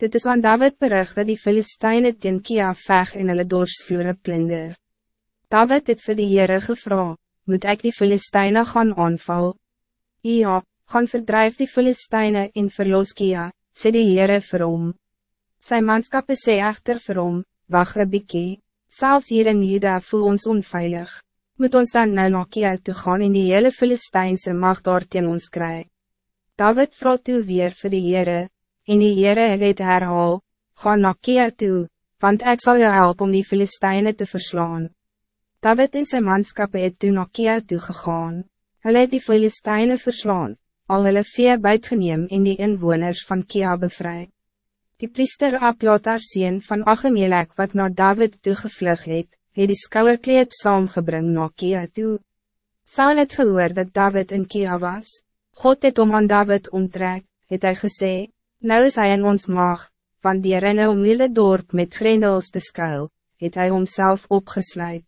Dit is aan David bericht dat die Filisteine teen Kia veg en hulle doorsvloere plinder. David het vir die Heere gevra, moet ik die Filisteine gaan aanval? Ja, gaan verdrijf die Filisteine en verlos Kia, sê die Heere vir hom. Sy manskappe sê echter vir hom, wacht een bykie, selfs hier in Juda voel ons onveilig. Moet ons dan nou na Kia toe gaan en die hele Filisteinse mag daar teen ons kry. David vroeg toe weer vir die Heere, En die Heere het herhaal, ga na Kia toe, want ik zal je helpen om die Filistijnen te verslaan. David en zijn manskappe het toe na Kia toe gegaan. Hulle het die Filistijnen verslaan, al hulle vee buitgeneem en die inwoners van Kia bevry. Die priester Abjatar sien van Achemelek wat naar David toe gevlug het, het die skouwerkleed saamgebring na Kia toe. Saul het gehoor dat David in Kia was. God het om aan David omtrek, het hy gesê, Nou is hij in ons mag, van die renne om hele dorp met grendels te skuil, het hij homself opgesluit.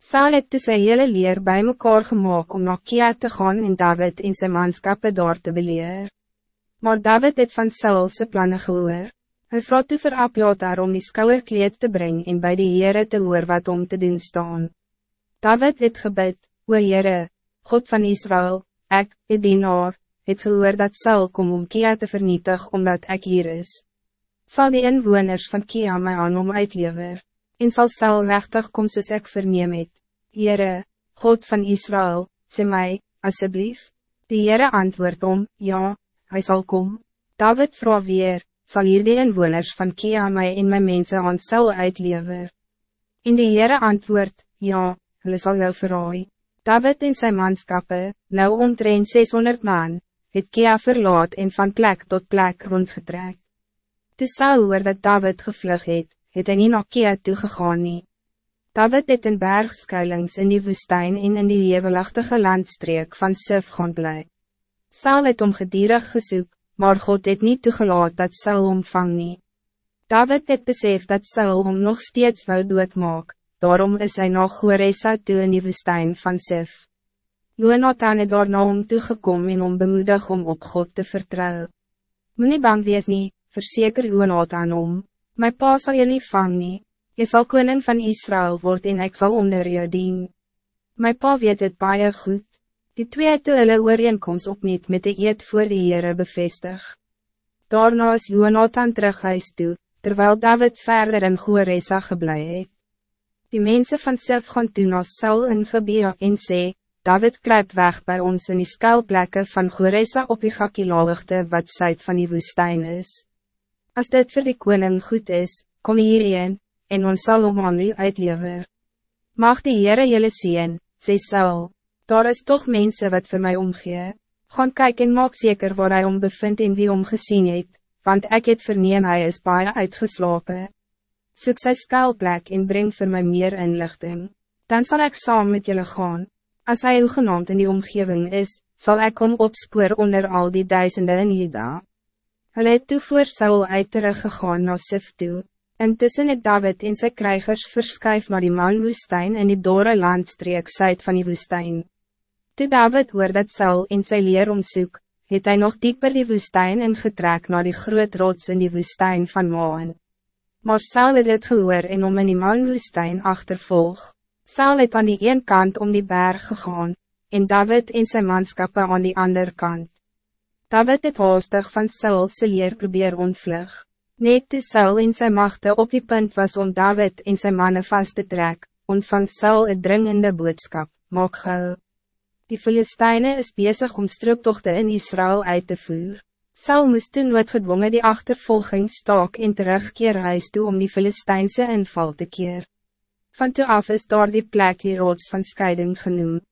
Saal het sy hele leer bij mekaar gemaakt om na Kia te gaan en David in zijn manskappe daar te beleer. Maar David het van Saul sy planne gehoor. Hy vraag toe vir Abjatar om die skouwerkleed te brengen en bij die Heere te hoor wat om te doen staan. David het gebid, O Heere, God van Israël, ek, het dienaar, het gehoor dat Saul kom om Kia te vernietig omdat ik hier is. Zal die inwoners van Kia my aan om uitlever, en zal Saul rechtig kom soos ek verneem het. Heere, God van Israël, sê my, asseblief, die Heere antwoord om, ja, hij zal kom. David vroeg weer, zal hier die inwoners van Kia my en my mense aan Saul uitlever. En die Heere antwoord, ja, hulle sal jou verraai. David en zijn manskappe, nou omtrent 600 man, het Kia verlaat en van plek tot plek rondgetrek. Toe Saul hoor dat David gevlug het, het hy nie na Kia toegegaan nie. David het in bergskuilings in die woestijn en in die levelachtige landstreek van Sif gaan bly. Saul het om gedierig gesoek, maar God het niet toegelaat dat Saul omvang nie. David het besef dat Saul om nog steeds wou doodmaak, daarom is hij nog Goresa toe in die woestijn van Sif. Jonathan het daarna om toegekom en om bemoedig om op God te vertrouwen. Moet nie bang wees nie, verseker Jonathan om, my pa sal jy nie vang nie, jy sal koning van Israël word en ek sal onder jou dien. My pa weet het baie goed, die twee het hulle ooreenkomst opniet met de eed voor die Heere bevestig. Daarna is Jonathan terug huis toe, terwijl David verder in Goeresa geblei het. Die mensen van Sef gaan toe na Saul in Gebea en sê, David kruip weg bij ons in die skuilplekke van Goresa op die Gakilaligte wat zuid van die woestijn is. Als dit voor die koning goed is, kom hierheen, en ons sal om aan u uitlever. Mag die Heere jylle sien, sê Saul, daar is toch mensen wat voor mij omgee. Gaan kyk en maak zeker waar hij om bevindt en wie om gezien het, want ik het verneem hij is baie uitgeslapen. Soek sy skuilplek en breng voor mij meer inlichting. Dan zal ik samen met jullie gaan. Als hij genaamd in die omgeving is, zal ik hem opspoor onder al die duizenden in Juda. Hij het toe voor Saul uit teruggegaan na Sif toe. Intussen het David en sy krijgers verskuif naar die manwoestijn in die dore landstreek zuid van die woestijn. Toe David hoor dat Saul in sy leer omsoek, het hij nog dieper die woestijn ingetrek naar die groot rots in die woestijn van Maan. Maar Saul het het gehoor en om in die manwoestijn achtervolg. Saul het aan die een kant om die berg gegaan, en David en zijn manskappe aan die andere kant. David het haastig van Saul se leer probeer ontvlug. Net toe Saul en zijn machte op die punt was om David en zijn mannen vast te trek, ontvang Saul een dringende boodskap, maak gauw. Die Filistijnen is bezig om struktochten in Israël uit te voeren. Saul moest toen gedwongen die achtervolging stak en terugkeer huis toe om die Filistijnse inval te keer. Van toe af is daar die plek die rots van scheiding genoemd.